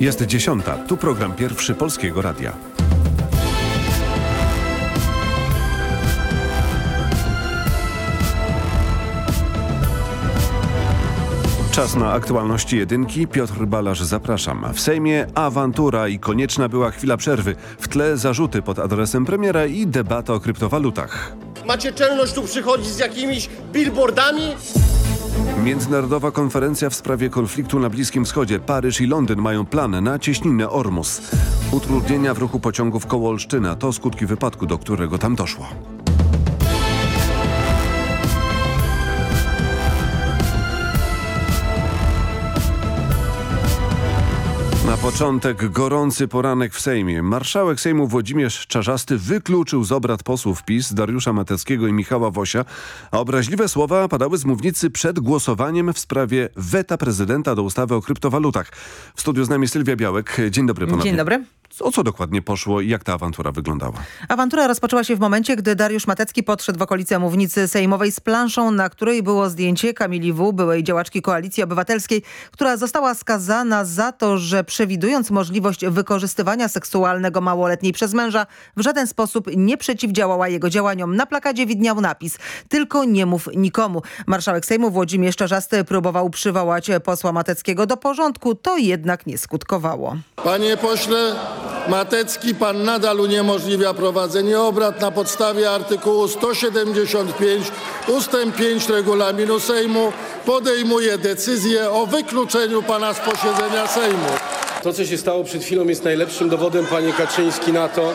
Jest dziesiąta. Tu program pierwszy Polskiego Radia. Czas na aktualności jedynki. Piotr Balasz, zapraszam. W Sejmie awantura i konieczna była chwila przerwy. W tle zarzuty pod adresem premiera i debata o kryptowalutach. Macie czelność tu przychodzić z jakimiś billboardami? Międzynarodowa konferencja w sprawie konfliktu na Bliskim Wschodzie. Paryż i Londyn mają plan na cieśninę Ormus. Utrudnienia w ruchu pociągów koło Olsztyna to skutki wypadku, do którego tam doszło. Na początek gorący poranek w Sejmie. Marszałek Sejmu Włodzimierz Czarzasty wykluczył z obrad posłów PiS Dariusza Mateckiego i Michała Wosia, a obraźliwe słowa padały z mównicy przed głosowaniem w sprawie weta prezydenta do ustawy o kryptowalutach. W studiu z nami Sylwia Białek. Dzień dobry ponownie. Dzień dobry. O co dokładnie poszło i jak ta awantura wyglądała? Awantura rozpoczęła się w momencie, gdy Dariusz Matecki podszedł w okolice mównicy sejmowej z planszą, na której było zdjęcie Kamili W., byłej działaczki Koalicji Obywatelskiej, która została skazana za to, że przewidując możliwość wykorzystywania seksualnego małoletniej przez męża, w żaden sposób nie przeciwdziałała jego działaniom. Na plakacie widniał napis tylko nie mów nikomu. Marszałek Sejmu Włodzimierz Czarzasty próbował przywołać posła Mateckiego do porządku, to jednak nie skutkowało. Panie pośle Matecki, pan nadal uniemożliwia prowadzenie obrad na podstawie artykułu 175 ustęp 5 regulaminu Sejmu. Podejmuje decyzję o wykluczeniu pana z posiedzenia Sejmu. To, co się stało przed chwilą jest najlepszym dowodem, panie Kaczyński, na to,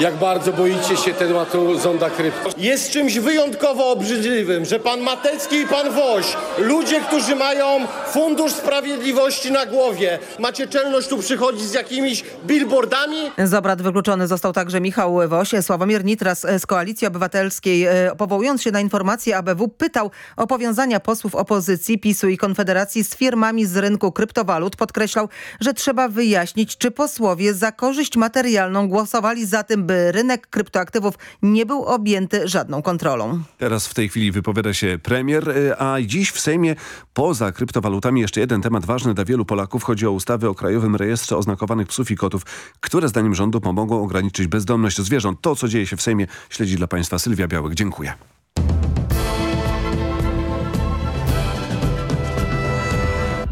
jak bardzo boicie się tematu zonda krypto. Jest czymś wyjątkowo obrzydliwym, że pan Matecki i pan Woś, ludzie, którzy mają Fundusz Sprawiedliwości na głowie, macie czelność tu przychodzić z jakimiś billboardami? Z obrad wykluczony został także Michał Woś. Sławomir Nitras z Koalicji Obywatelskiej, e, powołując się na informacje ABW, pytał o powiązania posłów opozycji, PiSu i Konfederacji z firmami z rynku kryptowalut. Podkreślał, że trzeba wyjaśnić, czy posłowie za korzyść materialną głosowali za tym, by rynek kryptoaktywów nie był objęty żadną kontrolą. Teraz w tej chwili wypowiada się premier, y, a dziś w Sejmie poza kryptowalutami jeszcze jeden temat ważny dla wielu Polaków. Chodzi o ustawy o Krajowym Rejestrze Oznakowanych Psów i Kotów, które zdaniem rządu pomogą ograniczyć bezdomność zwierząt. To, co dzieje się w Sejmie, śledzi dla Państwa Sylwia Białek. Dziękuję.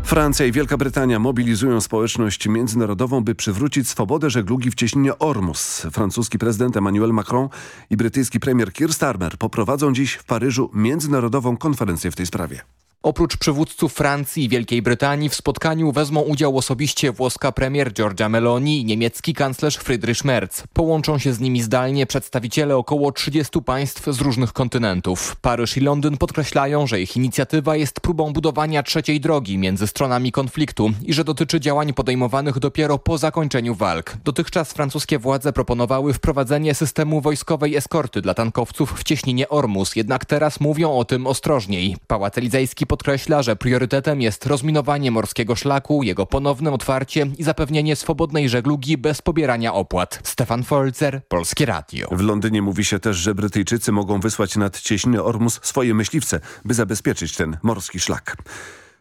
Francja i Wielka Brytania mobilizują społeczność międzynarodową, by przywrócić swobodę żeglugi w cieśninie Ormus. Francuski prezydent Emmanuel Macron i brytyjski premier Keir Starmer poprowadzą dziś w Paryżu międzynarodową konferencję w tej sprawie. Oprócz przywódców Francji i Wielkiej Brytanii w spotkaniu wezmą udział osobiście włoska premier Giorgia Meloni i niemiecki kanclerz Friedrich Merz. Połączą się z nimi zdalnie przedstawiciele około 30 państw z różnych kontynentów. Paryż i Londyn podkreślają, że ich inicjatywa jest próbą budowania trzeciej drogi między stronami konfliktu i że dotyczy działań podejmowanych dopiero po zakończeniu walk. Dotychczas francuskie władze proponowały wprowadzenie systemu wojskowej eskorty dla tankowców w cieśninie Ormus, jednak teraz mówią o tym ostrożniej. Pałac Elizejski podkreśla, że priorytetem jest rozminowanie morskiego szlaku, jego ponowne otwarcie i zapewnienie swobodnej żeglugi bez pobierania opłat. Stefan Folzer, Polskie Radio. W Londynie mówi się też, że Brytyjczycy mogą wysłać nad cieśninę Ormus swoje myśliwce, by zabezpieczyć ten morski szlak.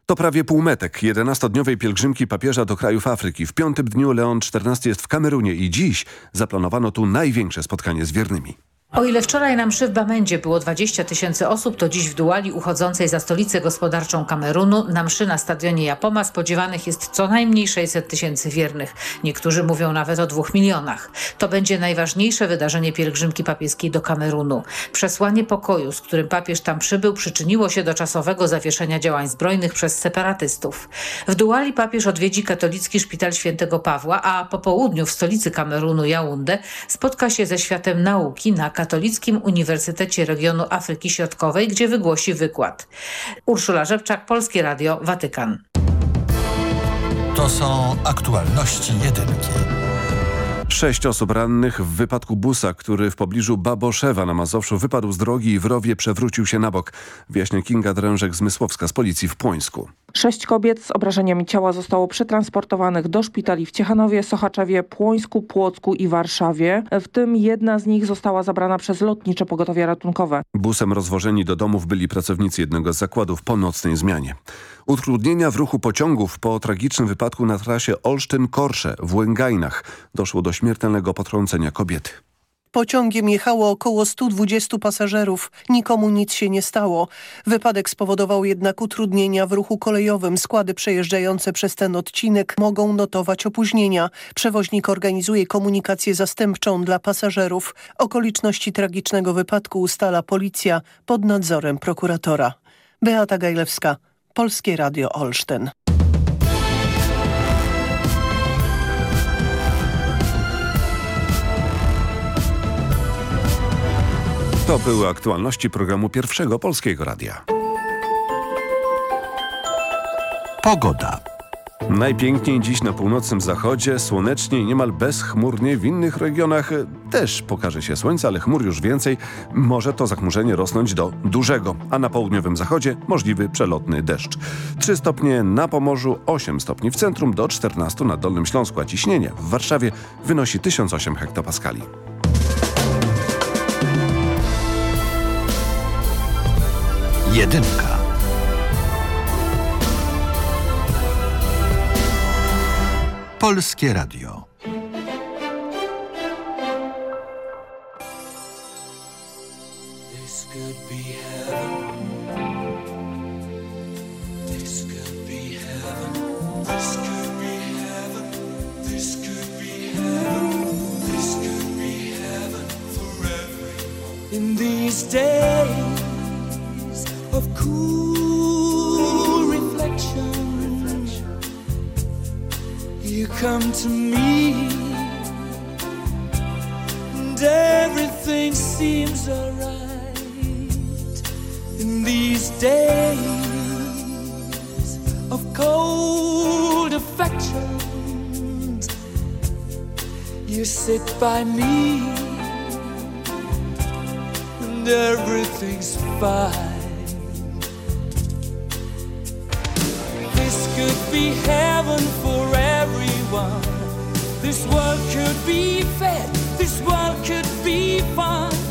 To prawie półmetek 11-dniowej pielgrzymki papieża do krajów Afryki. W piątym dniu Leon XIV jest w Kamerunie i dziś zaplanowano tu największe spotkanie z wiernymi. O ile wczoraj na mszy w Bamendzie było 20 tysięcy osób, to dziś w Duali uchodzącej za stolicę gospodarczą Kamerunu na mszy na stadionie Japoma spodziewanych jest co najmniej 600 tysięcy wiernych. Niektórzy mówią nawet o dwóch milionach. To będzie najważniejsze wydarzenie pielgrzymki papieskiej do Kamerunu. Przesłanie pokoju, z którym papież tam przybył, przyczyniło się do czasowego zawieszenia działań zbrojnych przez separatystów. W Duali papież odwiedzi katolicki szpital świętego Pawła, a po południu w stolicy Kamerunu Jaunde spotka się ze światem nauki na Katolickim Uniwersytecie Regionu Afryki Środkowej, gdzie wygłosi wykład. Urszula Rzepczak, Polskie Radio, Watykan. To są aktualności jedynki. Sześć osób rannych w wypadku busa, który w pobliżu Baboszewa na Mazowszu wypadł z drogi i w rowie przewrócił się na bok. Wyjaśnia Kinga Drężek z Mysłowska z policji w Płońsku. Sześć kobiet z obrażeniami ciała zostało przetransportowanych do szpitali w Ciechanowie, Sochaczewie, Płońsku, Płocku i Warszawie. W tym jedna z nich została zabrana przez lotnicze pogotowie ratunkowe. Busem rozwożeni do domów byli pracownicy jednego z zakładów po nocnej zmianie. Utrudnienia w ruchu pociągów po tragicznym wypadku na trasie Olsztyn-Korsze w Łęgajnach. Doszło do śmiertelnego potrącenia kobiety. Pociągiem jechało około 120 pasażerów. Nikomu nic się nie stało. Wypadek spowodował jednak utrudnienia w ruchu kolejowym. Składy przejeżdżające przez ten odcinek mogą notować opóźnienia. Przewoźnik organizuje komunikację zastępczą dla pasażerów. Okoliczności tragicznego wypadku ustala policja pod nadzorem prokuratora. Beata Gajlewska, Polskie Radio Olsztyn. To były aktualności programu Pierwszego Polskiego Radia. Pogoda. Najpiękniej dziś na północnym zachodzie, słonecznie i niemal bezchmurnie. W innych regionach też pokaże się słońce, ale chmur już więcej. Może to zachmurzenie rosnąć do dużego, a na południowym zachodzie możliwy przelotny deszcz. 3 stopnie na Pomorzu, 8 stopni w centrum, do 14 na Dolnym Śląsku, a ciśnienie w Warszawie wynosi 1008 hektopaskali. Jedynka. Polskie Radio. In these days come to me, and everything seems alright in these days of cold affections. You sit by me, and everything's fine. Could be heaven for everyone. This world could be fed. This world could be fun.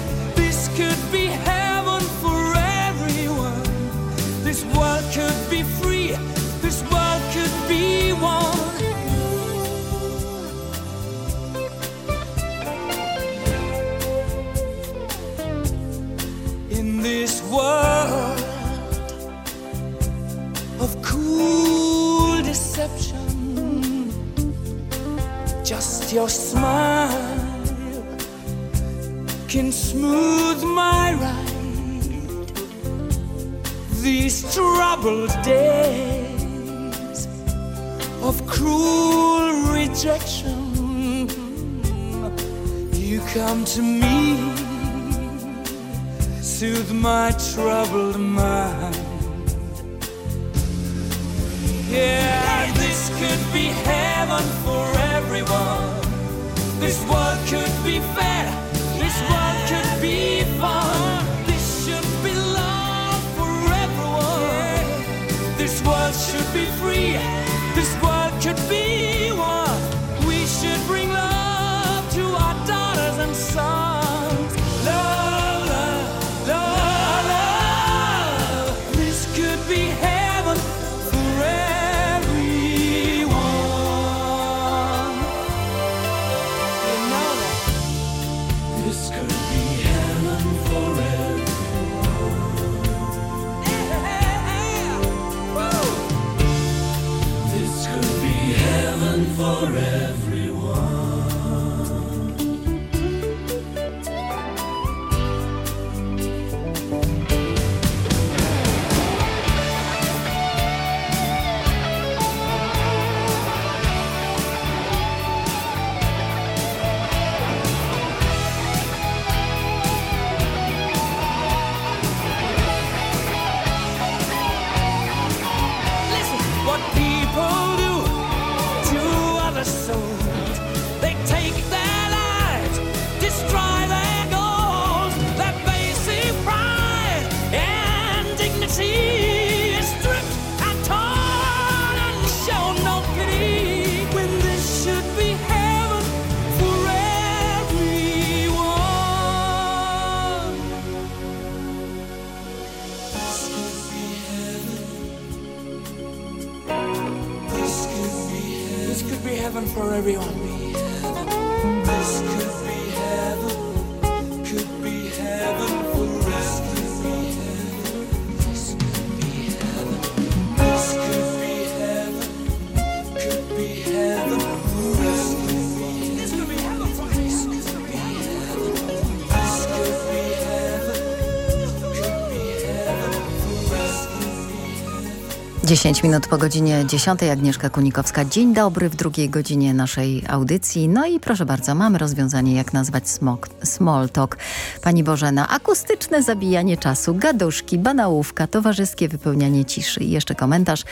10 minut po godzinie 10. Agnieszka Kunikowska. Dzień dobry w drugiej godzinie naszej audycji. No i proszę bardzo, mamy rozwiązanie, jak nazwać smok, small talk. Pani Bożena, akustyczne zabijanie czasu, gaduszki, banałówka, towarzyskie wypełnianie ciszy i jeszcze komentarz.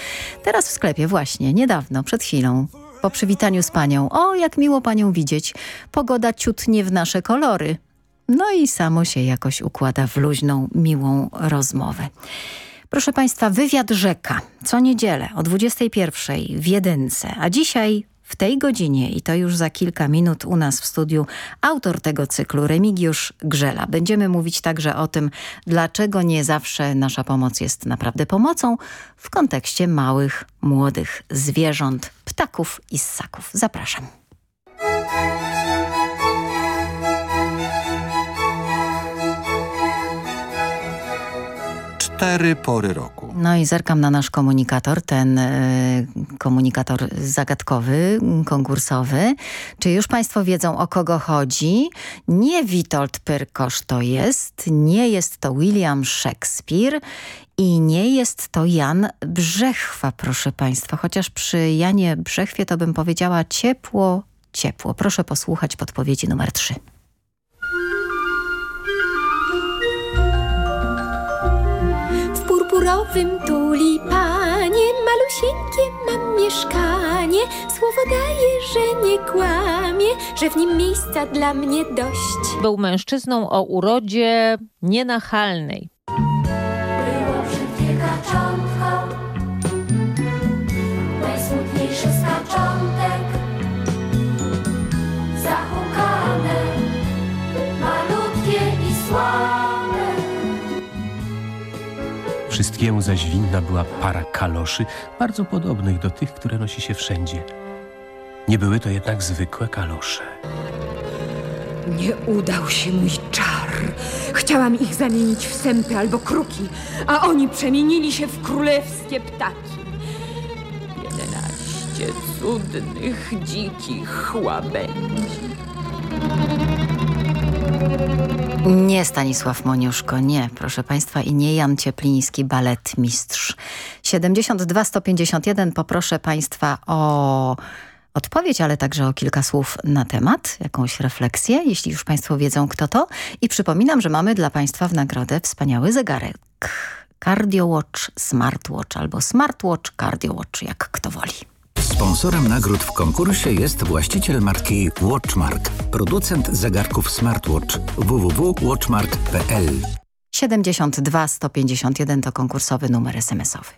Teraz w sklepie właśnie, niedawno, przed chwilą. Po przywitaniu z panią. O, jak miło panią widzieć. Pogoda ciutnie w nasze kolory. No i samo się jakoś układa w luźną, miłą rozmowę. Proszę Państwa, wywiad rzeka. Co niedzielę o 21 w Jedynce, a dzisiaj w tej godzinie i to już za kilka minut u nas w studiu autor tego cyklu Remigiusz Grzela. Będziemy mówić także o tym, dlaczego nie zawsze nasza pomoc jest naprawdę pomocą w kontekście małych, młodych zwierząt, ptaków i ssaków. Zapraszam. cztery pory roku. No i zerkam na nasz komunikator, ten y, komunikator zagadkowy, konkursowy. Czy już Państwo wiedzą, o kogo chodzi? Nie Witold Pyrkosz to jest, nie jest to William Shakespeare i nie jest to Jan Brzechwa, proszę Państwa. Chociaż przy Janie Brzechwie to bym powiedziała ciepło, ciepło. Proszę posłuchać podpowiedzi numer trzy. Purpurowym tulipanie malusieńkie mam mieszkanie. Słowo daję, że nie kłamie, że w nim miejsca dla mnie dość. Był mężczyzną o urodzie nienachalnej. Wszystkiemu zaś winna była para kaloszy, bardzo podobnych do tych, które nosi się wszędzie. Nie były to jednak zwykłe kalosze. Nie udał się mój czar. Chciałam ich zamienić w sępy albo kruki, a oni przemienili się w królewskie ptaki. Jedenaście cudnych, dzikich łabędzi. Nie Stanisław Moniuszko, nie, proszę Państwa, i nie Jan Ciepliński, baletmistrz. 72 151 poproszę Państwa o odpowiedź, ale także o kilka słów na temat, jakąś refleksję, jeśli już Państwo wiedzą kto to. I przypominam, że mamy dla Państwa w nagrodę wspaniały zegarek. Cardiowatch Smartwatch albo Smartwatch Cardiowatch, jak kto woli. Sponsorem nagród w konkursie jest właściciel marki Watchmark, producent zegarków smartwatch www.watchmark.pl. 72 151 to konkursowy numer SMS-owy.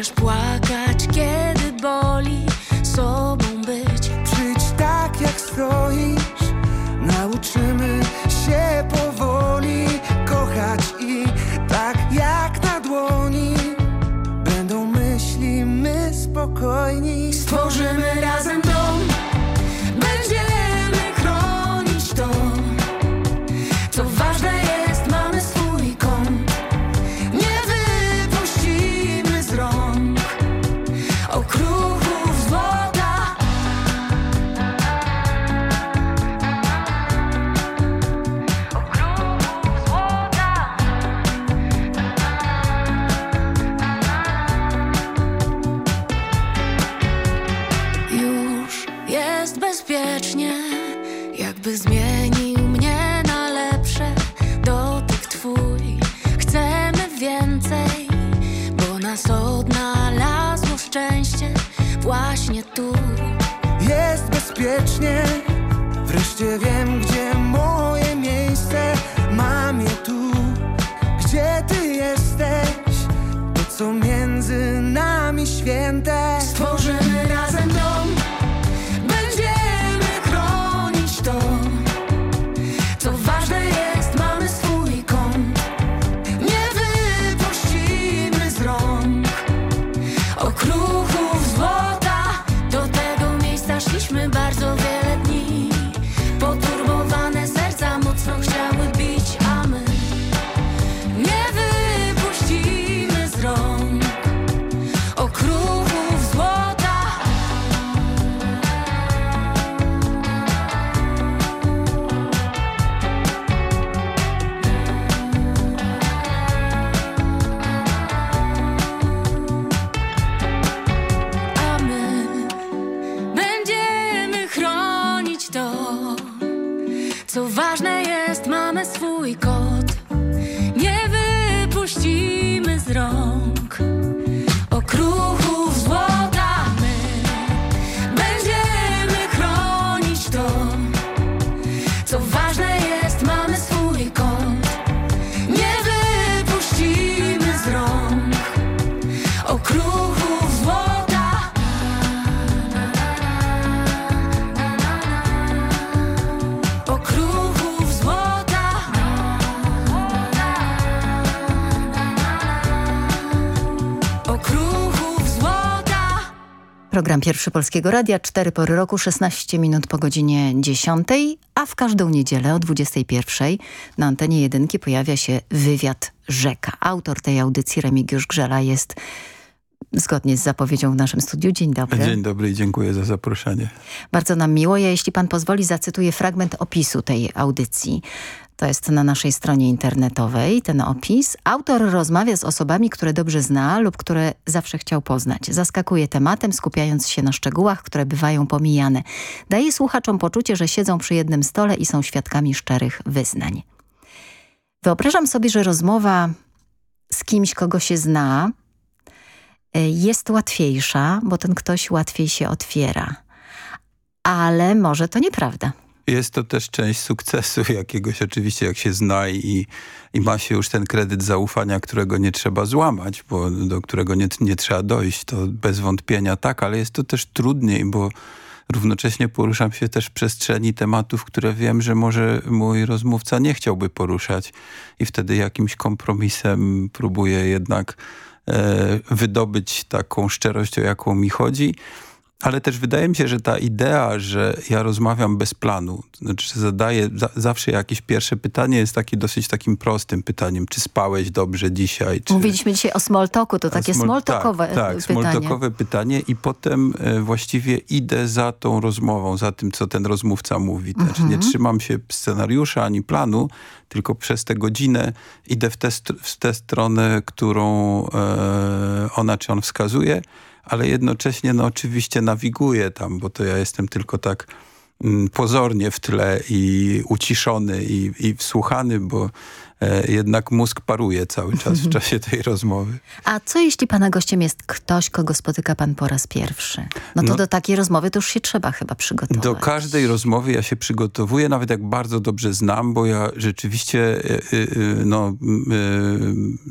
Możesz płakać kiedy boli, sobą być. Przyjdź tak jak stoisz, nauczymy się powoli kochać i tak jak na dłoni będą myśli my spokojni. Bezpiecznie, wreszcie wiem, gdzie moje Program Pierwszy Polskiego Radia, 4 pory roku, 16 minut po godzinie 10, a w każdą niedzielę o 21 na antenie jedynki pojawia się wywiad Rzeka. Autor tej audycji, Remigiusz Grzela, jest zgodnie z zapowiedzią w naszym studiu. Dzień dobry. Dzień dobry i dziękuję za zaproszenie. Bardzo nam miło. Ja, jeśli pan pozwoli, zacytuję fragment opisu tej audycji. To jest na naszej stronie internetowej ten opis. Autor rozmawia z osobami, które dobrze zna lub które zawsze chciał poznać. Zaskakuje tematem, skupiając się na szczegółach, które bywają pomijane. Daje słuchaczom poczucie, że siedzą przy jednym stole i są świadkami szczerych wyznań. Wyobrażam sobie, że rozmowa z kimś, kogo się zna, y, jest łatwiejsza, bo ten ktoś łatwiej się otwiera. Ale może to nieprawda. Jest to też część sukcesu jakiegoś oczywiście, jak się zna i, i ma się już ten kredyt zaufania, którego nie trzeba złamać, bo do którego nie, nie trzeba dojść. To bez wątpienia tak, ale jest to też trudniej, bo równocześnie poruszam się też w przestrzeni tematów, które wiem, że może mój rozmówca nie chciałby poruszać i wtedy jakimś kompromisem próbuję jednak e, wydobyć taką szczerość, o jaką mi chodzi. Ale też wydaje mi się, że ta idea, że ja rozmawiam bez planu, to znaczy zadaję za, zawsze jakieś pierwsze pytanie jest taki dosyć takim prostym pytaniem. Czy spałeś dobrze dzisiaj? Czy, Mówiliśmy dzisiaj o small talku, to takie talkowe tak, tak, pytanie. small-talkowe pytanie i potem e, właściwie idę za tą rozmową, za tym, co ten rozmówca mówi. Też nie Mhm. trzymam się scenariusza ani planu, tylko przez tę godzinę idę w tę, w tę stronę, którą e, ona czy on wskazuje, ale jednocześnie no oczywiście nawiguję tam, bo to ja jestem tylko tak mm, pozornie w tle i uciszony i, i wsłuchany, bo jednak mózg paruje cały czas w czasie tej rozmowy. A co jeśli pana gościem jest ktoś, kogo spotyka pan po raz pierwszy? No to No- do takiej rozmowy to już się trzeba chyba przygotować. Do każdej rozmowy ja się przygotowuję, nawet jak bardzo dobrze znam, bo ja rzeczywiście, y, y, no,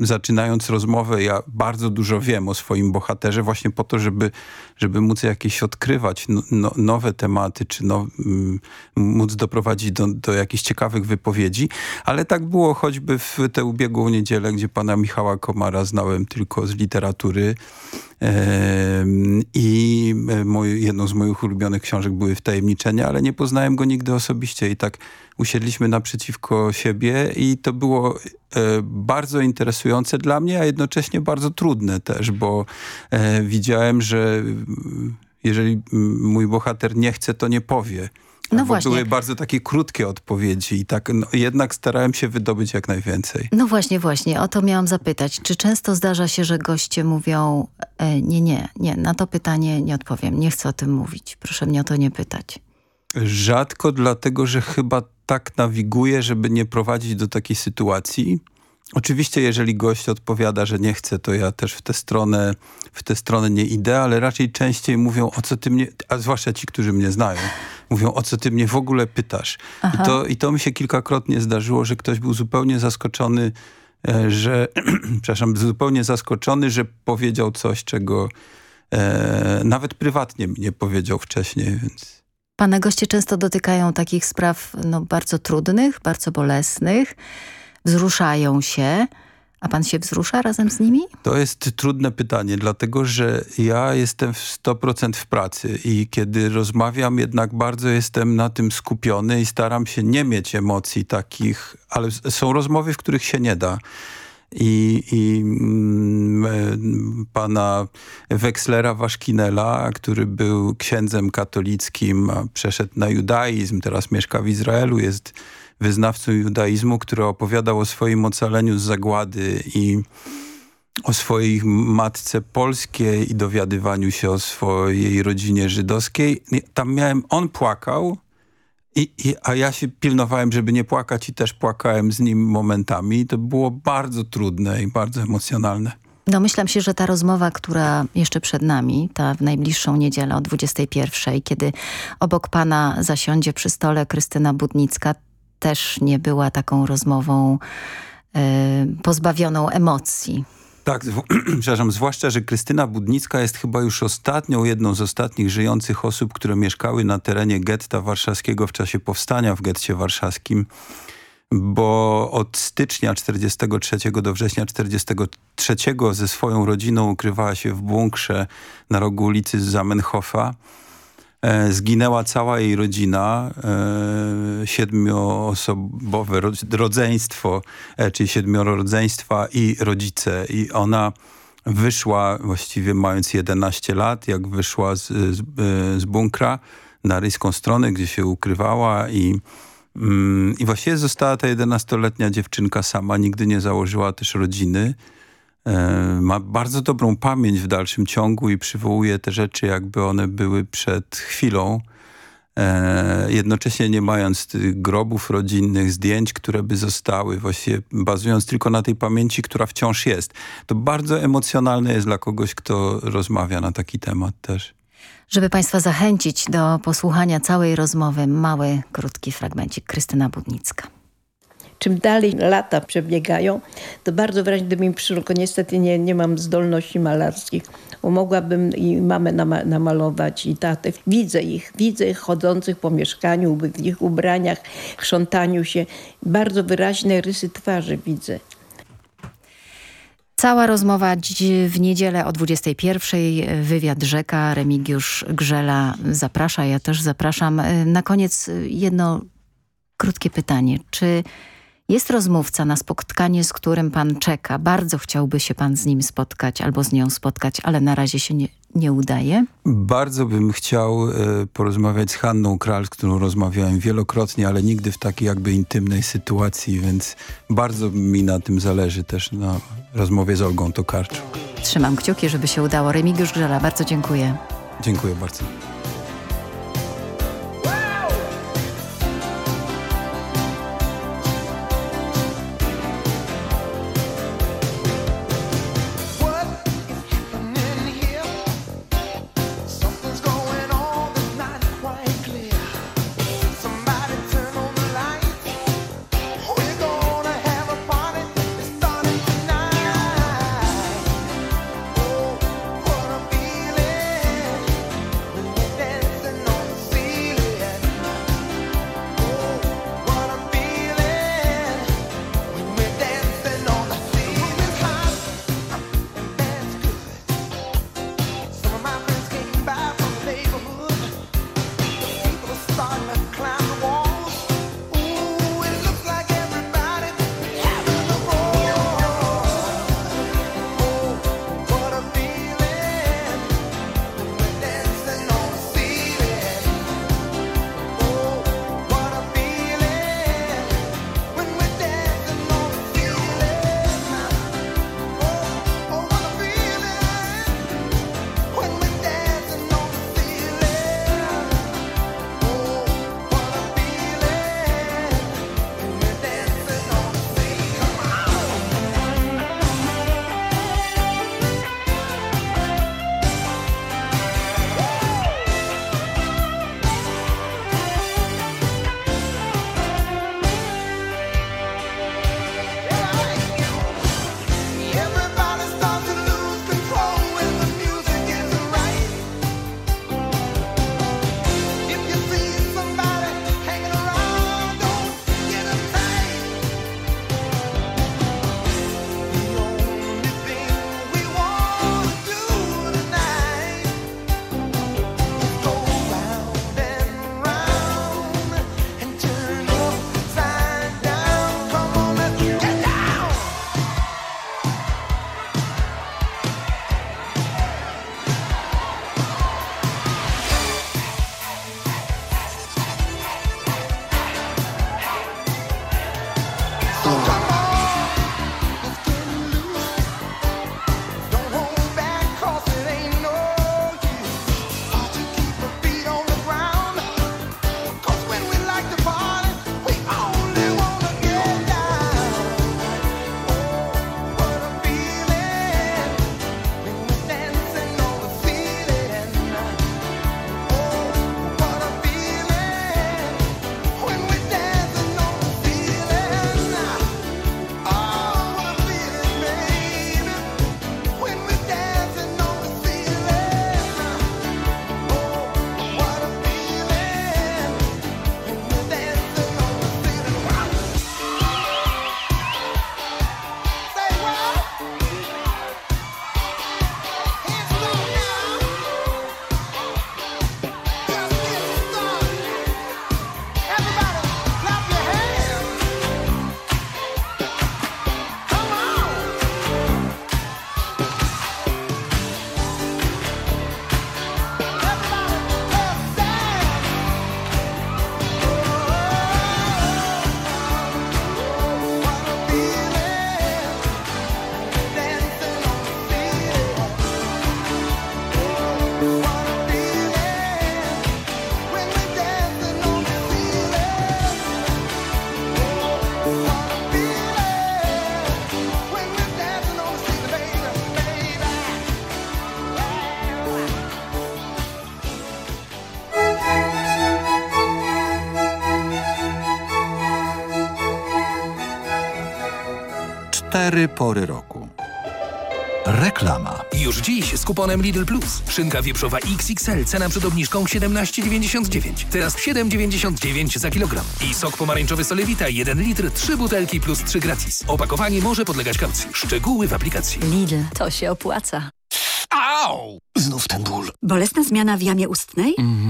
zaczynając rozmowę, ja bardzo dużo wiem o swoim bohaterze, właśnie po to, żeby, żeby móc jakieś odkrywać no, no, nowe tematy, czy no, móc doprowadzić do, do jakichś ciekawych wypowiedzi. Ale tak było choćby w tę ubiegłą niedzielę, gdzie pana Michała Komara znałem tylko z literatury. Em, I e, moj, jedną z moich ulubionych książek były Wtajemniczenia, ale nie poznałem go nigdy osobiście i tak usiedliśmy naprzeciwko siebie i to było e, bardzo interesujące dla mnie, a jednocześnie bardzo trudne też, bo e, widziałem, że mm, jeżeli mój bohater nie chce, to nie powie. No właśnie. Były bardzo takie krótkie odpowiedzi i tak no, jednak starałem się wydobyć jak najwięcej. No właśnie, właśnie, o to miałam zapytać. Czy często zdarza się, że goście mówią e, nie, nie, nie, na to pytanie nie odpowiem, nie chcę o tym mówić, proszę mnie o to nie pytać. Rzadko, dlatego że chyba tak nawiguję, żeby nie prowadzić do takiej sytuacji. Oczywiście, jeżeli gość odpowiada, że nie chce, to ja też w tę stronę, w tę stronę nie idę, ale raczej częściej mówią, o co ty mnie, a zwłaszcza ci, którzy mnie znają, mówią, o co ty mnie w ogóle pytasz. I to, I to mi się kilkakrotnie zdarzyło, że ktoś był zupełnie zaskoczony, e, że, przepraszam, zupełnie zaskoczony, że powiedział coś, czego e, nawet prywatnie mi nie powiedział wcześniej, więc... Pana goście często dotykają takich spraw no, bardzo trudnych, bardzo bolesnych, wzruszają się, a pan się wzrusza razem z nimi? To jest trudne pytanie, dlatego że ja jestem w 100% w pracy i kiedy rozmawiam, jednak bardzo jestem na tym skupiony i staram się nie mieć emocji takich, ale są rozmowy, w których się nie da. I, i mm, e, pana Wekslera Waszkinela, który był księdzem katolickim, przeszedł na judaizm, teraz mieszka w Izraelu, jest wyznawcą judaizmu, który opowiadał o swoim ocaleniu z zagłady i o swojej matce polskiej i dowiadywaniu się o swojej rodzinie żydowskiej. Tam miałem, on płakał, I, i, a ja się pilnowałem, żeby nie płakać i też płakałem z nim momentami. To było bardzo trudne i bardzo emocjonalne. Domyślam się, że ta rozmowa, która jeszcze przed nami, ta w najbliższą niedzielę o 21, kiedy obok pana zasiądzie przy stole Krystyna Budnicka, też nie była taką rozmową y, pozbawioną emocji. Tak, przepraszam, zwłaszcza, że Krystyna Budnicka jest chyba już ostatnią, jedną z ostatnich żyjących osób, które mieszkały na terenie getta warszawskiego w czasie powstania w getcie warszawskim, bo od stycznia 43 do września 43 ze swoją rodziną ukrywała się w bunkrze na rogu ulicy Zamenhofa. E, zginęła cała jej rodzina, e, siedmioosobowe rodzeństwo, e, czyli siedmioro rodzeństwa i rodzice. I ona wyszła, właściwie mając 11 lat, jak wyszła z, z, z bunkra na ryską stronę, gdzie się ukrywała i, mm, i właściwie została ta 11-letnia dziewczynka sama, nigdy nie założyła też rodziny. E, ma bardzo dobrą pamięć w dalszym ciągu i przywołuje te rzeczy, jakby one były przed chwilą. E, jednocześnie nie mając tych grobów rodzinnych, zdjęć, które by zostały, właściwie bazując tylko na tej pamięci, która wciąż jest. To bardzo emocjonalne jest dla kogoś, kto rozmawia na taki temat też. Żeby Państwa zachęcić do posłuchania całej rozmowy, mały, krótki fragmencik. Krystyna Budnicka czym dalej lata przebiegają, to bardzo wyraźnie do mnie przyszło, niestety nie, nie mam zdolności malarskich, mogłabym i mamę nama namalować i tatę. Widzę ich, widzę ich chodzących po mieszkaniu, w ich ubraniach, chrzątaniu się. Bardzo wyraźne rysy twarzy widzę. Cała rozmowa w niedzielę o 21. Wywiad Rzeka. Remigiusz Grzela zaprasza. Ja też zapraszam. Na koniec jedno krótkie pytanie. Czy jest rozmówca na spotkanie, z którym pan czeka. Bardzo chciałby się pan z nim spotkać albo z nią spotkać, ale na razie się nie, nie udaje? Bardzo bym chciał e, porozmawiać z Hanną Kral, z którą rozmawiałem wielokrotnie, ale nigdy w takiej jakby intymnej sytuacji, więc bardzo mi na tym zależy też na rozmowie z Olgą Tokarczuk. Trzymam kciuki, żeby się udało. Remigiusz Grzela, bardzo dziękuję. Dziękuję bardzo. Cztery pory roku. Reklama. Już dziś z kuponem Lidl Plus. Szynka wieprzowa XXL, cena przed obniżką 17,99. Teraz 7,99 za kilogram. I sok pomarańczowy Solewita 1 litr, 3 butelki plus 3 gratis. Opakowanie może podlegać kaucji. Szczegóły w aplikacji. Lidl, to się opłaca. Au! Znów ten ból. Bolesna zmiana w jamie ustnej? Mhm.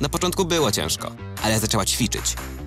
Na początku było ciężko, ale zaczęła ćwiczyć.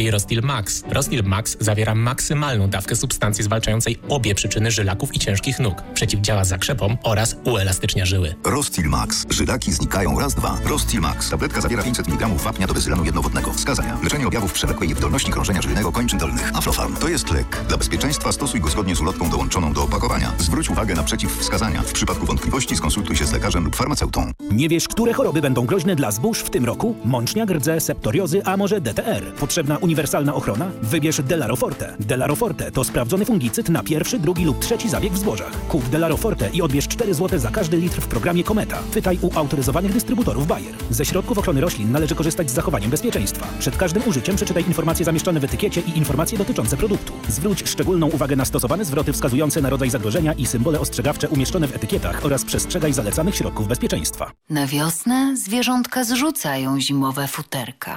Rostil Max. Rostil Max zawiera maksymalną dawkę substancji zwalczającej obie przyczyny żylaków i ciężkich nóg. Przeciwdziała zakrzepom oraz uelastycznia żyły. Rostil Max. Żylaki znikają raz, dwa. Rostil Max. Tabletka zawiera 500 mg wapnia do bezylanu jednowodnego. Wskazania. Leczenie objawów przewlekłej niewydolności krążenia żylnego kończyn dolnych. Aflofarm. To jest lek. Dla bezpieczeństwa stosuj go zgodnie z ulotką dołączoną do opakowania. Zwróć uwagę na przeciwwskazania. W przypadku wątpliwości skonsultuj się z lekarzem lub farmaceutą. Nie wiesz, które choroby będą groźne dla zbóż w tym roku? Mącznia, rdze, septoriozy, a może DTR? Potrzebna uniwersalna ochrona? Wybierz Delaroforte. Delaroforte to sprawdzony fungicyd na pierwszy, drugi lub trzeci zabieg w zbożach. Kup Delaroforte i odbierz 4 zł za każdy litr w programie Kometa. Pytaj u autoryzowanych dystrybutorów Bayer. Ze środków ochrony roślin należy korzystać z zachowaniem bezpieczeństwa. Przed każdym użyciem przeczytaj informacje zamieszczone w etykiecie i informacje dotyczące produktu. Zwróć szczególną uwagę na stosowane zwroty wskazujące na rodzaj zagrożenia i symbole ostrzegawcze umieszczone w etykietach oraz przestrzegaj zalecanych środków bezpieczeństwa. Na wiosnę zwierzątka zrzucają zimowe futerka.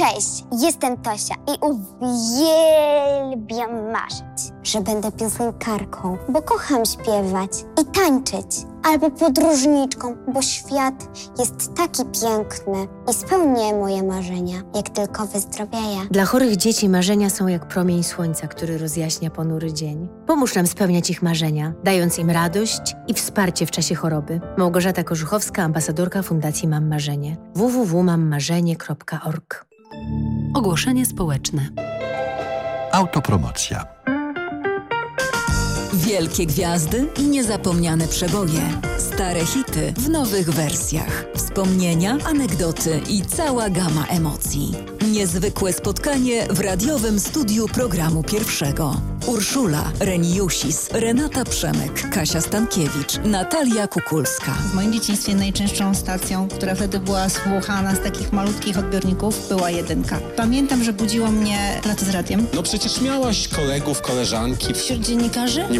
Cześć, jestem Tosia i uwielbiam marzyć, że będę piosenkarką, bo kocham śpiewać i tańczyć. Albo podróżniczką, bo świat jest taki piękny i spełnię moje marzenia, jak tylko wyzdrowieję. Dla chorych dzieci marzenia są jak promień słońca, który rozjaśnia ponury dzień. Pomóż nam spełniać ich marzenia, dając im radość i wsparcie w czasie choroby. Małgorzata Korzuchowska, ambasadorka Fundacji Mam Marzenie. www.mammarzenie.org Ogłoszenie społeczne. Autopromocja. Wielkie gwiazdy i niezapomniane przeboje. Stare hity w nowych wersjach. Wspomnienia, anegdoty i cała gama emocji. Niezwykłe spotkanie w radiowym studiu programu pierwszego. Urszula, Reniusis, Renata Przemek, Kasia Stankiewicz, Natalia Kukulska. W moim dzieciństwie najczęstszą stacją, która wtedy była słuchana z takich malutkich odbiorników, była jedynka. Pamiętam, że budziło mnie lato z radiem. No przecież miałaś kolegów, koleżanki. Wśród dziennikarzy? Nie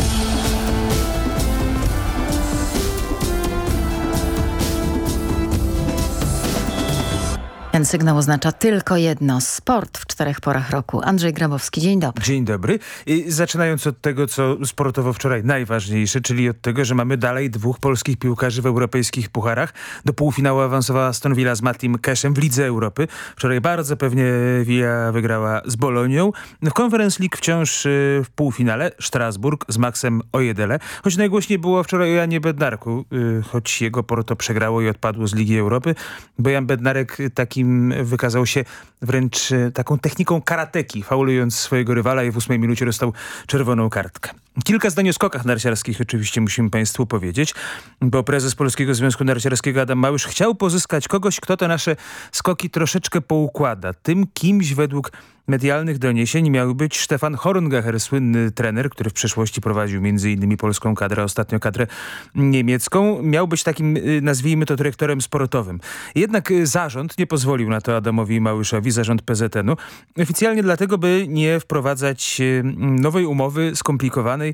Ten sygnał oznacza tylko jedno. Sport w czterech porach roku. Andrzej Grabowski, dzień dobry. Dzień dobry. I zaczynając od tego, co sportowo wczoraj najważniejsze, czyli od tego, że mamy dalej dwóch polskich piłkarzy w europejskich pucharach. Do półfinału awansowała Aston Villa z Mattim Cashem w Lidze Europy. Wczoraj bardzo pewnie Villa wygrała z Bolonią. W Conference League wciąż y, w półfinale Strasburg z Maxem Ojedele. Choć najgłośniej było wczoraj o Janie Bednarku, y, choć jego Porto przegrało i odpadło z Ligi Europy, bo Jan Bednarek takim wykazał się wręcz y, taką techniką karateki, faulując swojego rywala i w ósmej minucie dostał czerwoną kartkę. Kilka zdań o skokach narciarskich oczywiście musimy Państwu powiedzieć, bo prezes Polskiego Związku Narciarskiego Adam Małysz chciał pozyskać kogoś, kto te nasze skoki troszeczkę poukłada. Tym kimś według medialnych doniesień miał być Stefan Horngacher, słynny trener, który w przeszłości prowadził m.in. polską kadrę, ostatnio kadrę niemiecką. Miał być takim, y, nazwijmy to, dyrektorem sportowym. Jednak y, zarząd nie pozwolił na to Adamowi Małyszowi, zarząd PZN-u. Oficjalnie dlatego, by nie wprowadzać y, nowej umowy skomplikowanej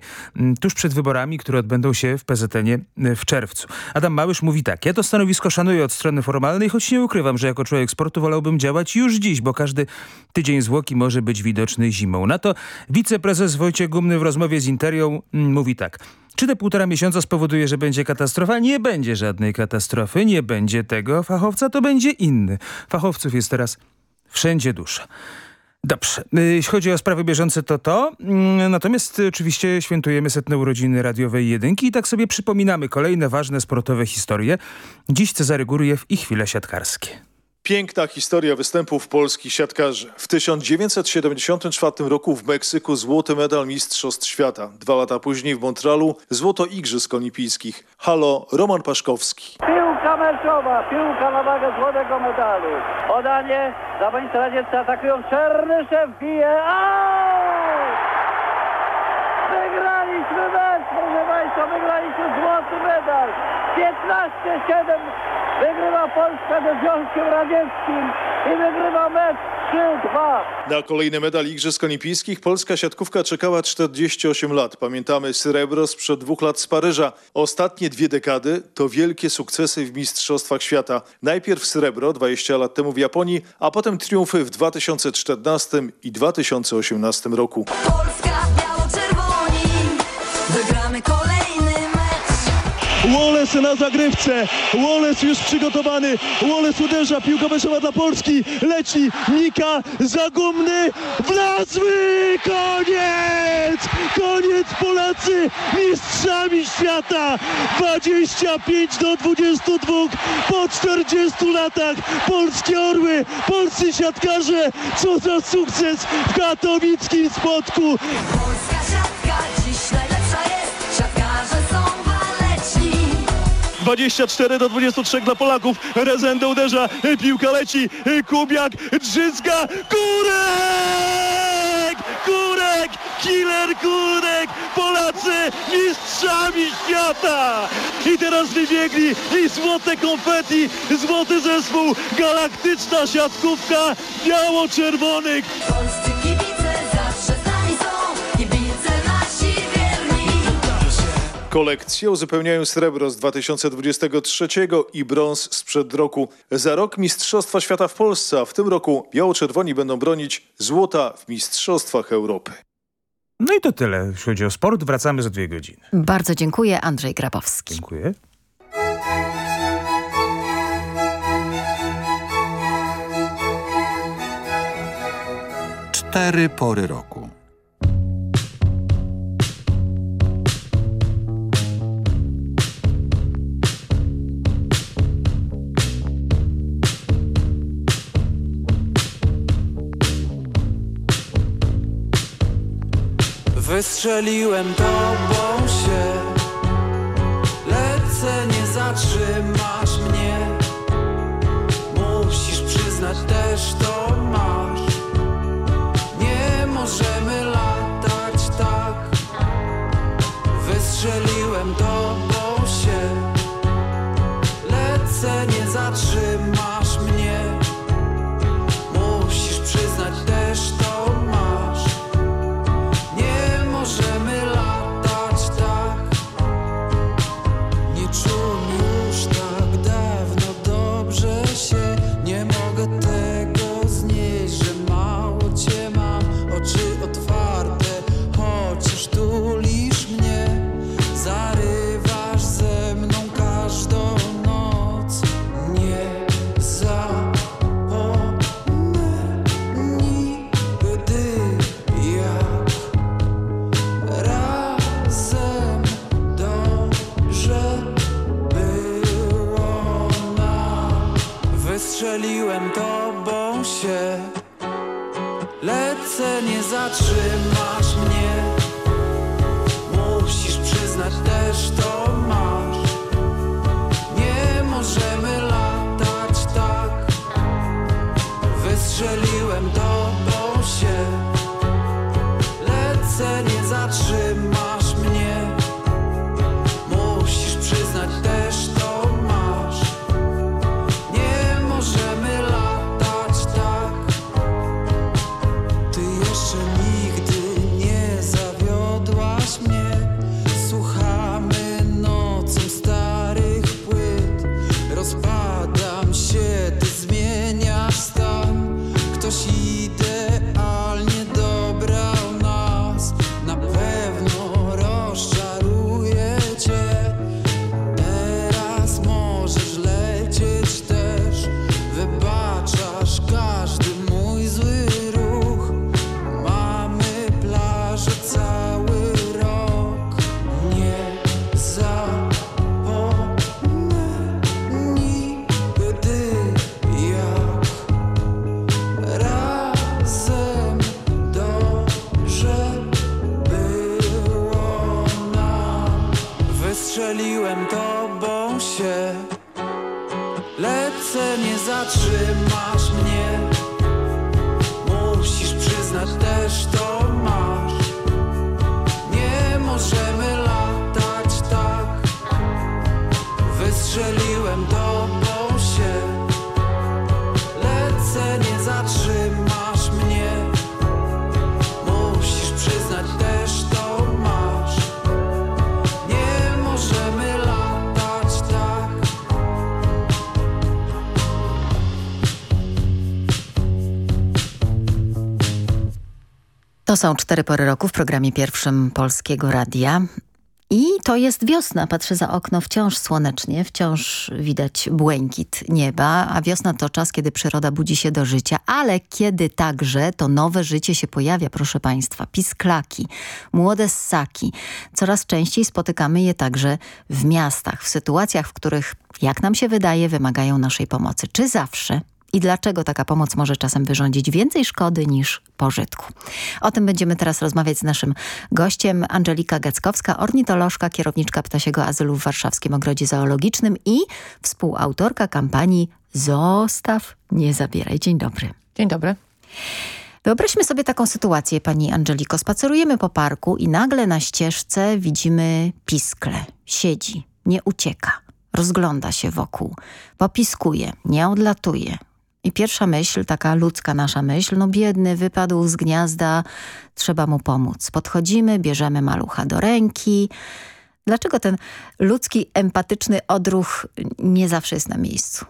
tuż przed wyborami, które odbędą się w PZN-ie w czerwcu. Adam Małysz mówi tak, ja to stanowisko szanuję od strony formalnej, choć nie ukrywam, że jako człowiek sportu wolałbym działać już dziś, bo każdy tydzień zwłoki może być widoczny zimą. Na to wiceprezes Wojciech Gumny w rozmowie z Interią mm, mówi tak. Czy te półtora miesiąca spowoduje, że będzie katastrofa? Nie będzie żadnej katastrofy, nie będzie tego fachowca, to będzie inny. Fachowców jest teraz wszędzie dużo. Dobrze, y, jeśli chodzi o sprawy bieżące to to, mm, natomiast oczywiście świętujemy setne urodziny radiowej jedynki i tak sobie przypominamy kolejne ważne sportowe historie. Dziś Cezary Gurjew i chwile siatkarskie. Piękna historia występów polskich siatkarzy. W 1974 roku w Meksyku złoty medal Mistrzostw Świata. Dwa lata później w Montrealu złoto Igrzysk Olimpijskich. Halo, Roman Paszkowski. Piłka meczowa, piłka na wagę złotego medalu. Podanie, zawodnicy radzieccy atakują, Czernyszew bije, Out! Wygraliśmy mecz, proszę Państwa, wygraliśmy złoty medal. 15-7 Wygrywa Polska ze Związkiem Radzieckim i wygrywa mecz 3-2. Na kolejny medal Igrzysk Olimpijskich polska siatkówka czekała 48 lat. Pamiętamy srebro sprzed dwóch lat z Paryża. Ostatnie dwie dekady to wielkie sukcesy w Mistrzostwach Świata. Najpierw srebro 20 lat temu w Japonii, a potem triumfy w 2014 i 2018 roku. Polska, Wallace na zagrywce. Wallace już przygotowany. Wallace uderza. Piłka weszła dla Polski. Leci Nika Zagumny. Wlazły! Koniec! Koniec Polacy mistrzami świata. 25 do 22 po 40 latach. Polskie orły, polscy siatkarze. Co za sukces w katowickim spotku. Polska 24 do 23 dla Polaków. Rezende uderza, piłka leci, Kubiak, Drzyzga, Kurek! Kurek! Killer Kurek! Polacy mistrzami świata! I teraz wybiegli i złote konfeti, złoty zespół, galaktyczna siatkówka biało-czerwonych. Kolekcję uzupełniają srebro z 2023 i brąz sprzed roku. Za rok Mistrzostwa Świata w Polsce, a w tym roku biało-czerwoni będą bronić złota w Mistrzostwach Europy. No i to tyle, jeśli chodzi o sport. Wracamy za dwie godziny. Bardzo dziękuję. Andrzej Grabowski. Dziękuję. Cztery pory roku. Wystrzeliłem tobą się. Lecę, nie zatrzymasz mnie. Musisz przyznać też to masz. Nie możemy latać tak. Wystrzeliłem tobą czym To są cztery pory roku w programie pierwszym Polskiego Radia. I to jest wiosna. Patrzę za okno wciąż słonecznie, wciąż widać błękit nieba, a wiosna to czas, kiedy przyroda budzi się do życia, ale kiedy także to nowe życie się pojawia, proszę Państwa. Pisklaki, młode ssaki. Coraz częściej spotykamy je także w miastach, w sytuacjach, w których, jak nam się wydaje, wymagają naszej pomocy. Czy zawsze? I dlaczego taka pomoc może czasem wyrządzić więcej szkody niż pożytku? O tym będziemy teraz rozmawiać z naszym gościem Angelika Gackowska, ornitolożka, kierowniczka Ptasiego Azylu w Warszawskim Ogrodzie Zoologicznym i współautorka kampanii Zostaw, nie zabieraj. Dzień dobry. Dzień dobry. Wyobraźmy sobie taką sytuację, pani Angeliko. Spacerujemy po parku i nagle na ścieżce widzimy piskle. Siedzi, nie ucieka, rozgląda się wokół, popiskuje, nie odlatuje. I pierwsza myśl, taka ludzka nasza myśl, no biedny, wypadł z gniazda, trzeba mu pomóc. Podchodzimy, bierzemy malucha do ręki. Dlaczego ten ludzki, empatyczny odruch nie zawsze jest na miejscu?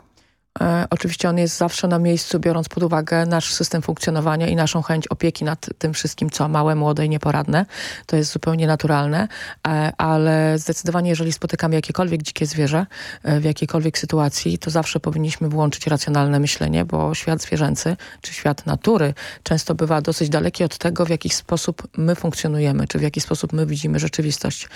E, oczywiście on jest zawsze na miejscu, biorąc pod uwagę nasz system funkcjonowania i naszą chęć opieki nad tym wszystkim, co małe, młode i nieporadne. To jest zupełnie naturalne, e, ale zdecydowanie jeżeli spotykamy jakiekolwiek dzikie zwierzę e, w jakiejkolwiek sytuacji, to zawsze powinniśmy włączyć racjonalne myślenie, bo świat zwierzęcy, czy świat natury często bywa dosyć daleki od tego, w jaki sposób my funkcjonujemy, czy w jaki sposób my widzimy rzeczywistość.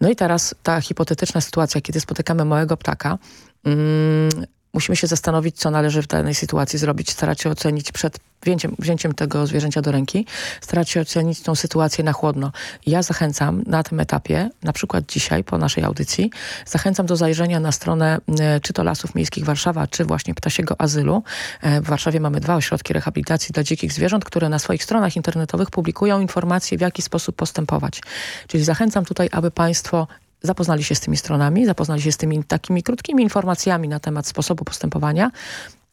No i teraz ta hipotetyczna sytuacja, kiedy spotykamy małego ptaka, mm, musimy się zastanowić, co należy w danej sytuacji zrobić, starać się ocenić przed wzięciem, wzięciem tego zwierzęcia do ręki, starać się ocenić tą sytuację na chłodno. Ja zachęcam na tym etapie, na przykład dzisiaj po naszej audycji, zachęcam do zajrzenia na stronę e, czy to Lasów Miejskich Warszawa, czy właśnie Ptasiego Azylu. E, w Warszawie mamy dwa ośrodki rehabilitacji dla dzikich zwierząt, które na swoich stronach internetowych publikują informacje, w jaki sposób postępować. Czyli zachęcam tutaj, aby Państwo zapoznali się z tymi stronami, zapoznali się z tymi takimi krótkimi informacjami na temat sposobu postępowania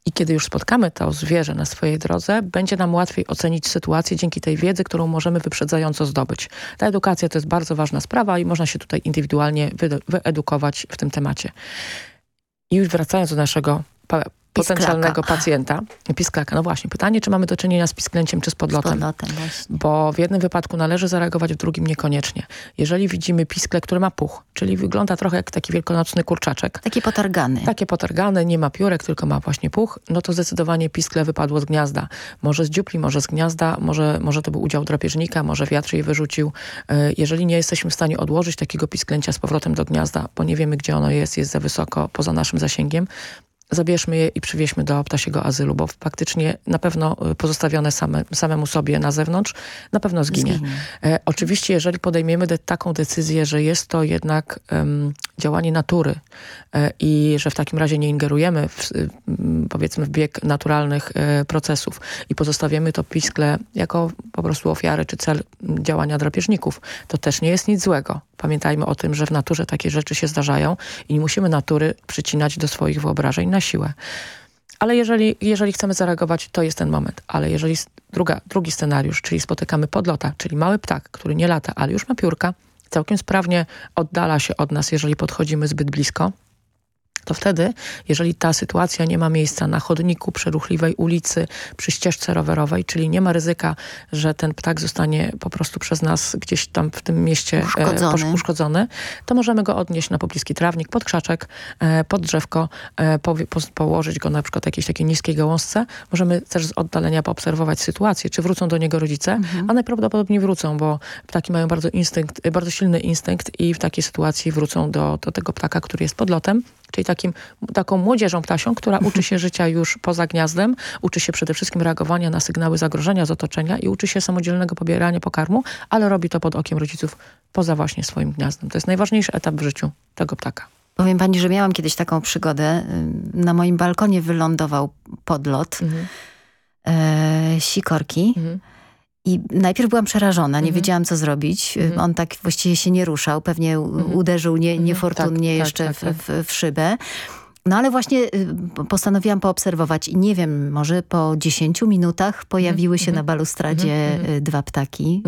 i kiedy już spotkamy to zwierzę na swojej drodze, będzie nam łatwiej ocenić sytuację dzięki tej wiedzy, którą możemy wyprzedzająco zdobyć. Ta edukacja to jest bardzo ważna sprawa i można się tutaj indywidualnie wyedukować w tym temacie. I już wracając do naszego potencjalnego pacjenta, pisklaka. No właśnie, pytanie, czy mamy do czynienia z pisklęciem, czy z podlotem. Z podlotem Bo w jednym wypadku należy zareagować, w drugim niekoniecznie. Jeżeli widzimy piskle, który ma puch, czyli wygląda trochę jak taki wielkanocny kurczaczek. Taki potargany. Takie potargane, nie ma piórek, tylko ma właśnie puch, no to zdecydowanie piskle wypadło z gniazda. Może z dziupli, może z gniazda, może, może to był udział drapieżnika, może wiatr je wyrzucił. E, jeżeli nie jesteśmy w stanie odłożyć takiego pisklęcia z powrotem do gniazda, bo nie wiemy, gdzie ono jest, jest za wysoko, poza naszym zasięgiem, zabierzmy je i przywieźmy do ptasiego azylu, bo faktycznie na pewno y, pozostawione same, samemu sobie na zewnątrz na pewno zginie. zginie. E, oczywiście, jeżeli podejmiemy de taką decyzję, że jest to jednak um, działanie natury e, i że w takim razie nie ingerujemy w, powiedzmy w bieg naturalnych e, procesów i pozostawiamy to piskle jako po prostu ofiary czy cel działania drapieżników, to też nie jest nic złego. Pamiętajmy o tym, że w naturze takie rzeczy się zdarzają i nie musimy natury przycinać do swoich wyobrażeń na siłę. Ale jeżeli, jeżeli chcemy zareagować, to jest ten moment. Ale jeżeli druga, drugi scenariusz, czyli spotykamy podlota, czyli mały ptak, który nie lata, ale już ma piórka, całkiem sprawnie oddala się od nas, jeżeli podchodzimy zbyt blisko, to wtedy, jeżeli ta sytuacja nie ma miejsca na chodniku, przy ruchliwej ulicy, przy ścieżce rowerowej, czyli nie ma ryzyka, że ten ptak zostanie po prostu przez nas gdzieś tam w tym mieście e, uszkodzony, uszkodzony to możemy go odnieść na pobliski trawnik, pod krzaczek, e, pod drzewko, e, po, po, położyć go na przykład jakiejś takiej niskiej gałązce. Możemy też z oddalenia poobserwować sytuację, czy wrócą do niego rodzice, mhm. a najprawdopodobniej wrócą, bo ptaki mają bardzo, instynkt, bardzo silny instynkt i w takiej sytuacji wrócą do, do tego ptaka, który jest pod lotem, czyli tak takim, taką młodzieżą ptasią, która uczy się życia już poza gniazdem, uczy się przede wszystkim reagowania na sygnały zagrożenia z otoczenia i uczy się samodzielnego pobierania pokarmu, ale robi to pod okiem rodziców poza właśnie swoim gniazdem. To jest najważniejszy etap w życiu tego ptaka. Powiem pani, że miałam kiedyś taką przygodę. Na moim balkonie wylądował podlot Mhm. e, sikorki. I najpierw byłam przerażona, nie Mhm. wiedziałam co zrobić. Mhm. On tak właściwie się nie ruszał, pewnie u- uderzył nie, niefortunnie Tak, tak, jeszcze tak, tak. W, w, w szybę. No ale właśnie y, postanowiłam poobserwować i nie wiem, może po 10 minutach pojawiły się na balustradzie Mhm. y, dwa ptaki.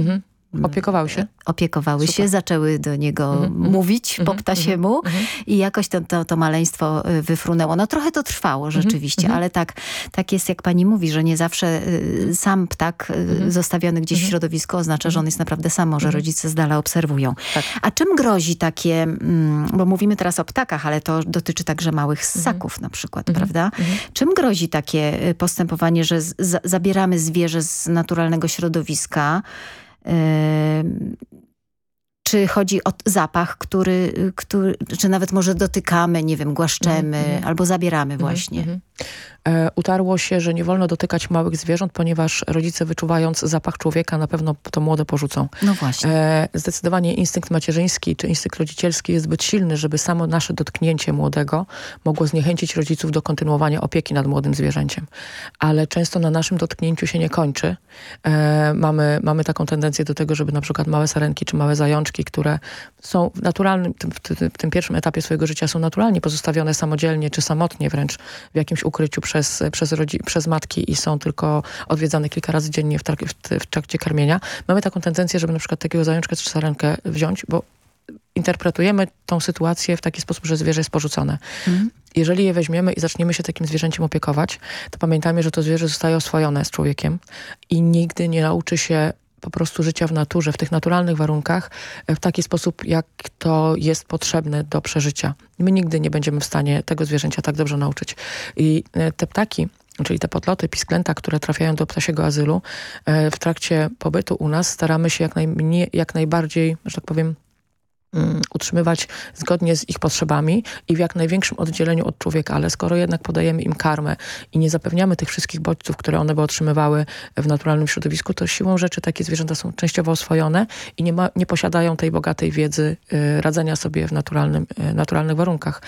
Mhm. Opiekowały się? Opiekowały się, zaczęły do niego Mhm, mhm. mówić po Mhm, ptasiemu i jakoś to, to, to maleństwo y, wyfrunęło. No trochę to trwało rzeczywiście, mhm. ale tak, tak jest jak pani mówi, że nie zawsze y, sam ptak y, Mhm. zostawiony gdzieś w środowisku oznacza, że on jest naprawdę sam, że Mhm. rodzice z dala obserwują. Tak. A czym grozi takie, mm, bo mówimy teraz o ptakach, ale to dotyczy także małych Mhm. ssaków na przykład, prawda? Czym grozi takie postępowanie, że z, za, zabieramy zwierzę z naturalnego środowiska, czy chodzi o zapach, który, który, czy nawet może dotykamy, nie wiem, głaszczemy, Mhm, albo zabieramy właśnie. Mhm. E, utarło się, że nie wolno dotykać małych zwierząt, ponieważ rodzice wyczuwając zapach człowieka na pewno to młode porzucą. No właśnie. E, zdecydowanie instynkt macierzyński czy instynkt rodzicielski jest zbyt silny, żeby samo nasze dotknięcie młodego mogło zniechęcić rodziców do kontynuowania opieki nad młodym zwierzęciem. Ale często na naszym dotknięciu się nie kończy. E, mamy, mamy taką tendencję do tego, żeby na przykład małe sarenki czy małe zajączki, które są w naturalnym, w, tym- w tym pierwszym etapie swojego życia są naturalnie pozostawione samodzielnie czy samotnie wręcz w jakimś ukryciu przez, przez, rodzi, przez matki i są tylko odwiedzane kilka razy dziennie w, trak, w, w trakcie karmienia. Mamy taką tendencję, żeby na przykład takiego zajączka czy sarenkę wziąć, bo interpretujemy tą sytuację w taki sposób, że zwierzę jest porzucone. Jeżeli je weźmiemy i zaczniemy się takim zwierzęciem opiekować, to pamiętajmy, że to zwierzę zostaje oswojone z człowiekiem i nigdy nie nauczy się po prostu życia w naturze, w tych naturalnych warunkach, e, w taki sposób, jak to jest potrzebne do przeżycia. My nigdy nie będziemy w stanie tego zwierzęcia tak dobrze nauczyć. I e, te ptaki, czyli te potloty, pisklęta, które trafiają do ptasiego azylu, e, w trakcie pobytu u nas staramy się jak, najmniej, jak najbardziej, że tak powiem, utrzymywać zgodnie z ich potrzebami i w jak największym oddzieleniu od człowieka, ale skoro jednak podajemy im karmę i nie zapewniamy tych wszystkich bodźców, które one by otrzymywały w naturalnym środowisku, to siłą rzeczy takie zwierzęta są częściowo oswojone i nie, ma, nie posiadają tej bogatej wiedzy y, radzenia sobie w naturalnym, y, naturalnych warunkach.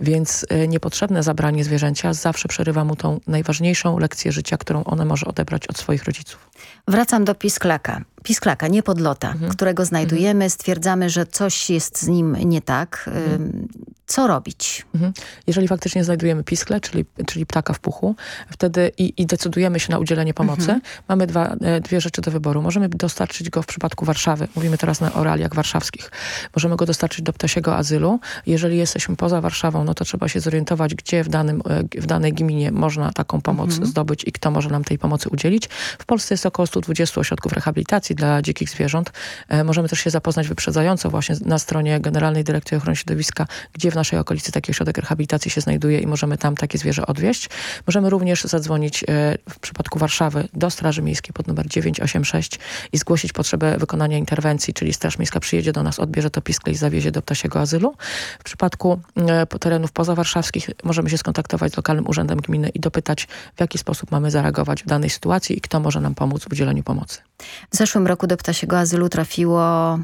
Więc y, niepotrzebne zabranie zwierzęcia zawsze przerywa mu tą najważniejszą lekcję życia, którą one może odebrać od swoich rodziców. Wracam do pisklaka. Pisklaka, nie podlota, Mhm. którego znajdujemy, stwierdzamy, że coś jest z nim nie tak. Ym, Co robić? Mhm. Jeżeli faktycznie znajdujemy piskle, czyli, czyli ptaka w puchu, wtedy i, i decydujemy się na udzielenie pomocy, Mhm. mamy dwa, e, dwie rzeczy do wyboru. Możemy dostarczyć go w przypadku Warszawy, mówimy teraz na, o realiach warszawskich, możemy go dostarczyć do ptasiego azylu. Jeżeli jesteśmy poza Warszawą, no to trzeba się zorientować, gdzie w, danym, e, w danej gminie można taką pomoc Mhm. zdobyć i kto może nam tej pomocy udzielić. W Polsce jest około 120 ośrodków rehabilitacji dla dzikich zwierząt. E, Możemy też się zapoznać wyprzedzająco właśnie na stronie Generalnej Dyrekcji Ochrony Środowiska, gdzie w naszej okolicy taki ośrodek rehabilitacji się znajduje i możemy tam takie zwierzę odwieźć. Możemy również zadzwonić e, w przypadku Warszawy do Straży Miejskiej pod numer 986 i zgłosić potrzebę wykonania interwencji, czyli Straż Miejska przyjedzie do nas, odbierze to piskle i zawiezie do ptasiego azylu. W przypadku e, terenów pozawarszawskich możemy się skontaktować z lokalnym urzędem gminy i dopytać, w jaki sposób mamy zareagować w danej sytuacji i kto może nam pomóc w udzieleniu pomocy. W zeszłym roku do ptasiego azylu trafiło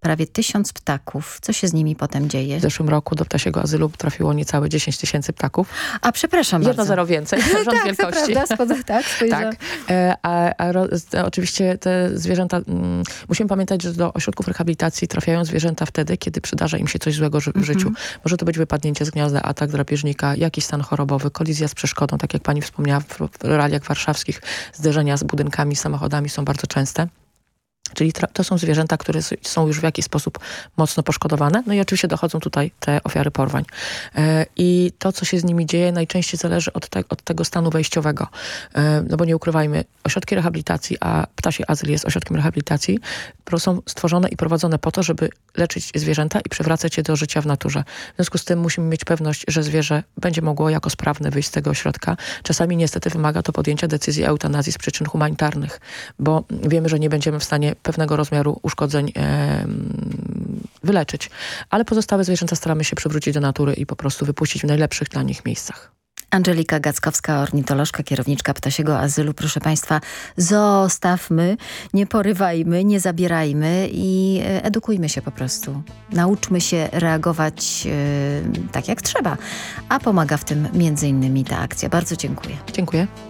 prawie tysiąc ptaków. Co się z nimi potem dzieje? W zeszłym roku do ptasiego azylu trafiło niecałe 10 tysięcy ptaków. A przepraszam Jedno bardzo. zero więcej, rząd tak, wielkości. To prawda, spod, tak. Tak. E, A, a z- oczywiście te zwierzęta, mm, musimy pamiętać, że do ośrodków rehabilitacji trafiają zwierzęta wtedy, kiedy przydarza im się coś złego w Mhm. życiu. Może to być wypadnięcie z gniazda, atak drapieżnika, jakiś stan chorobowy, kolizja z przeszkodą, tak jak pani wspomniała w, w realiach warszawskich, zderzenia z budynkami, samochodami są bardzo częste. Czyli to są zwierzęta, które są już w jakiś sposób mocno poszkodowane. No i oczywiście dochodzą tutaj te ofiary porwań. E, I to, co się z nimi dzieje, najczęściej zależy od, te, od tego stanu wejściowego. E, no bo nie ukrywajmy, ośrodki rehabilitacji, a Ptasi Azyl jest ośrodkiem rehabilitacji, są stworzone i prowadzone po to, żeby leczyć zwierzęta i przywracać je do życia w naturze. W związku z tym musimy mieć pewność, że zwierzę będzie mogło jako sprawne wyjść z tego ośrodka. Czasami niestety wymaga to podjęcia decyzji eutanazji z przyczyn humanitarnych, bo wiemy, że nie będziemy w stanie pewnego rozmiaru uszkodzeń wyleczyć. Ale pozostałe zwierzęta staramy się przywrócić do natury i po prostu wypuścić w najlepszych dla nich miejscach. Angelika Gackowska, ornitolożka, kierowniczka Ptasiego Azylu. Proszę Państwa, zostawmy, nie porywajmy, nie zabierajmy i e, edukujmy się po prostu. Nauczmy się reagować yy, tak jak trzeba. A pomaga w tym między innymi ta akcja. Bardzo dziękuję. Dziękuję.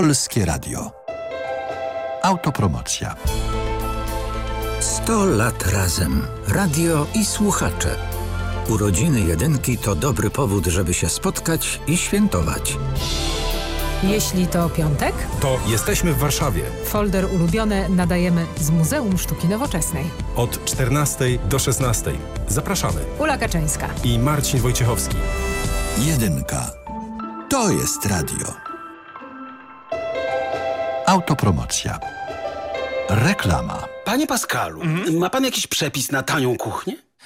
Polskie Radio. Autopromocja. 100 lat razem. Radio i słuchacze. Urodziny jedynki to dobry powód, żeby się spotkać i świętować. Jeśli to piątek, to jesteśmy w Warszawie. Folder ulubione nadajemy z Muzeum Sztuki Nowoczesnej. Od 14 do 16. Zapraszamy. Ula Kaczyńska i Marcin Wojciechowski. Jedynka. To jest radio. Autopromocja. Reklama. Panie Pascalu, Mhm. ma pan jakiś przepis na tanią kuchnię?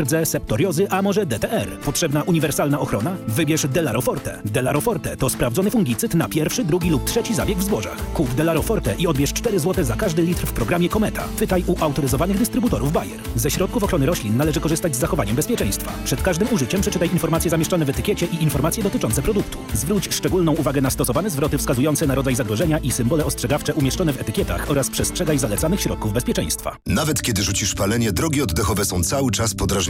rdze, septoriozy, a może DTR? Potrzebna uniwersalna ochrona? Wybierz Delaroforte. Delaroforte to sprawdzony fungicyd na pierwszy, drugi lub trzeci zabieg w zbożach. Kup Delaroforte i odbierz 4 zł za każdy litr w programie Kometa. Pytaj u autoryzowanych dystrybutorów Bayer. Ze środków ochrony roślin należy korzystać z zachowaniem bezpieczeństwa. Przed każdym użyciem przeczytaj informacje zamieszczone w etykiecie i informacje dotyczące produktu. Zwróć szczególną uwagę na stosowane zwroty wskazujące na rodzaj zagrożenia i symbole ostrzegawcze umieszczone w etykietach oraz przestrzegaj zalecanych środków bezpieczeństwa. Nawet kiedy rzucisz palenie, drogi oddechowe są cały czas podrażnione,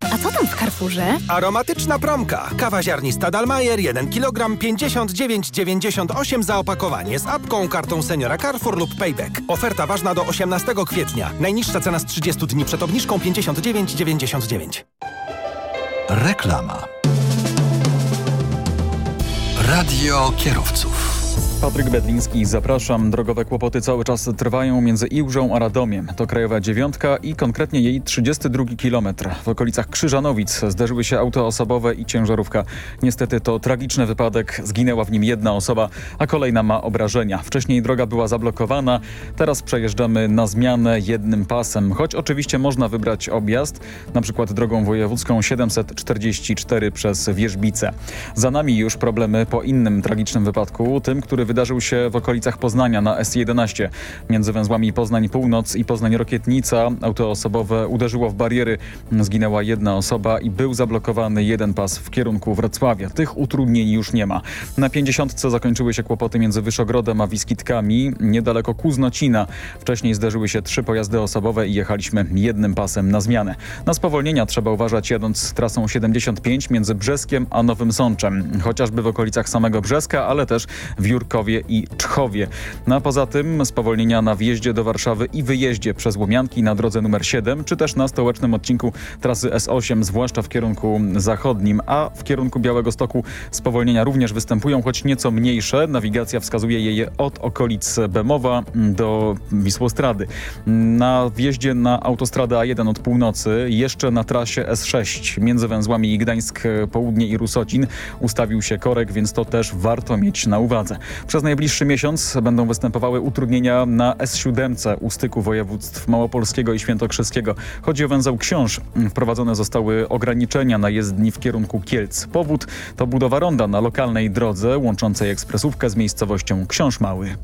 A co tam w Carrefourze? Aromatyczna promka. Kawa ziarnista Dalmajer 1 kg 59,98 za opakowanie z apką, kartą seniora Carrefour lub Payback. Oferta ważna do 18 kwietnia. Najniższa cena z 30 dni przed obniżką 59,99. Reklama. Radio kierowców. Patryk Bedliński, zapraszam. Drogowe kłopoty cały czas trwają między Iłżą a Radomiem. To krajowa dziewiątka i konkretnie jej 32 kilometr. W okolicach Krzyżanowic zderzyły się auto osobowe i ciężarówka. Niestety to tragiczny wypadek. Zginęła w nim jedna osoba, a kolejna ma obrażenia. Wcześniej droga była zablokowana. Teraz przejeżdżamy na zmianę jednym pasem. Choć oczywiście można wybrać objazd, na przykład drogą wojewódzką 744 przez Wierzbice. Za nami już problemy po innym tragicznym wypadku, tym, który wydarzył się w okolicach Poznania na S11. Między węzłami Poznań Północ i Poznań Rokietnica auto osobowe uderzyło w bariery. Zginęła jedna osoba i był zablokowany jeden pas w kierunku Wrocławia. Tych utrudnień już nie ma. Na 50 zakończyły się kłopoty między Wyszogrodem a Wiskitkami, niedaleko Kuznocina. Wcześniej zderzyły się trzy pojazdy osobowe i jechaliśmy jednym pasem na zmianę. Na spowolnienia trzeba uważać jadąc trasą 75 między Brzeskiem a Nowym Sączem. Chociażby w okolicach samego Brzeska, ale też w I Czchowie. No a poza tym spowolnienia na wjeździe do Warszawy i wyjeździe przez Łomianki na drodze numer 7, czy też na stołecznym odcinku trasy S8, zwłaszcza w kierunku zachodnim, a w kierunku Białego Stoku spowolnienia również występują, choć nieco mniejsze. Nawigacja wskazuje je od okolic Bemowa do Wisłostrady. Na wjeździe na autostradę A1 od północy, jeszcze na trasie S6 między węzłami Gdańsk Południe i Rusocin ustawił się korek, więc to też warto mieć na uwadze. Przez najbliższy miesiąc będą występowały utrudnienia na S7 u styku województw małopolskiego i świętokrzyskiego. Chodzi o węzeł Książ. Wprowadzone zostały ograniczenia na jezdni w kierunku Kielc. Powód to budowa ronda na lokalnej drodze łączącej ekspresówkę z miejscowością Książ Mały.